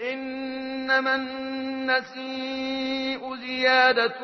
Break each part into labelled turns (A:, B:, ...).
A: إنما النسيء زيادة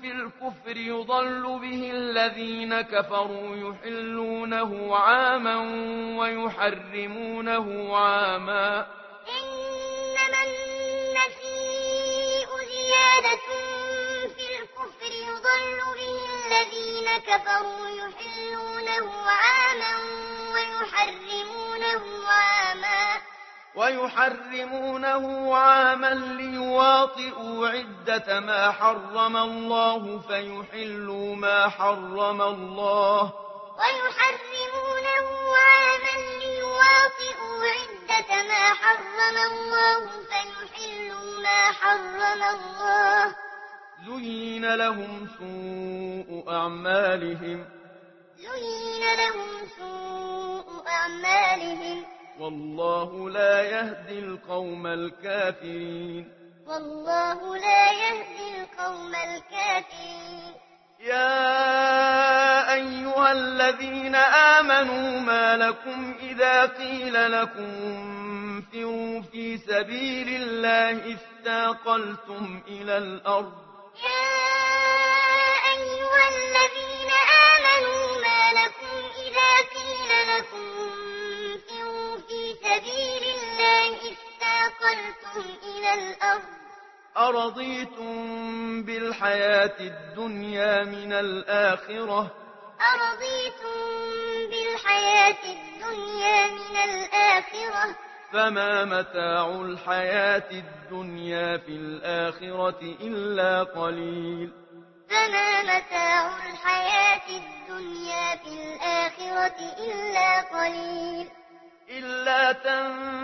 A: في الكفر يضل به الذين كفروا يحلونه عاما ويحرمونه عاما.
B: إنما النسيء زيادة في الكفر يضل به الذين كفروا يحلونه عاما ويحرمونه عاما
A: ويحرمونه عاما ليواطئوا عدة ما حرم الله فيحلوا ما حرم الله
B: ويحرمونه عاما ليواطئوا عدة ما حرم الله فيحلوا ما حرم الله
A: زين لهم سوء أعمالهم
B: زين لهم سوء
A: والله لا يهدي القوم الكافرين.
B: والله لا يهدي القوم الكافرين.
A: يا أيها الذين آمنوا ما لكم إذا قيل لكم انفروا في سبيل الله استاقلتم إلى الأرض.
B: يا أيها الذين أَثْقَلْتُمْ إِلَى الْأَرْضِ؟
A: أَرَضِيتُمْ بِالْحَيَاةِ الدُّنْيَا مِنَ الْآخِرَةِ؟
B: أَرَضِيتُمْ بِالْحَيَاةِ الدُّنْيَا مِنَ الْآخِرَةِ؟
A: فما متاع الحياة الدنيا في الآخرة إلا قليل.
B: فما متاع الحياة الدنيا في الآخرة إلا قليل.
A: إلا تنفع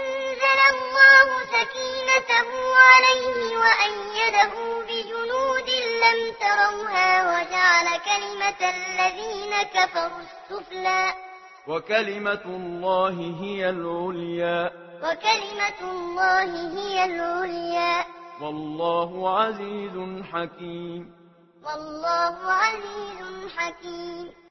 B: وأنزل الله سكينته عليه وأيده بجنود لم تروها وجعل كلمة الذين كفروا السفلى.
A: وكلمة الله هي العليا.
B: وكلمة الله هي العليا.
A: والله عزيز حكيم.
B: والله عزيز حكيم.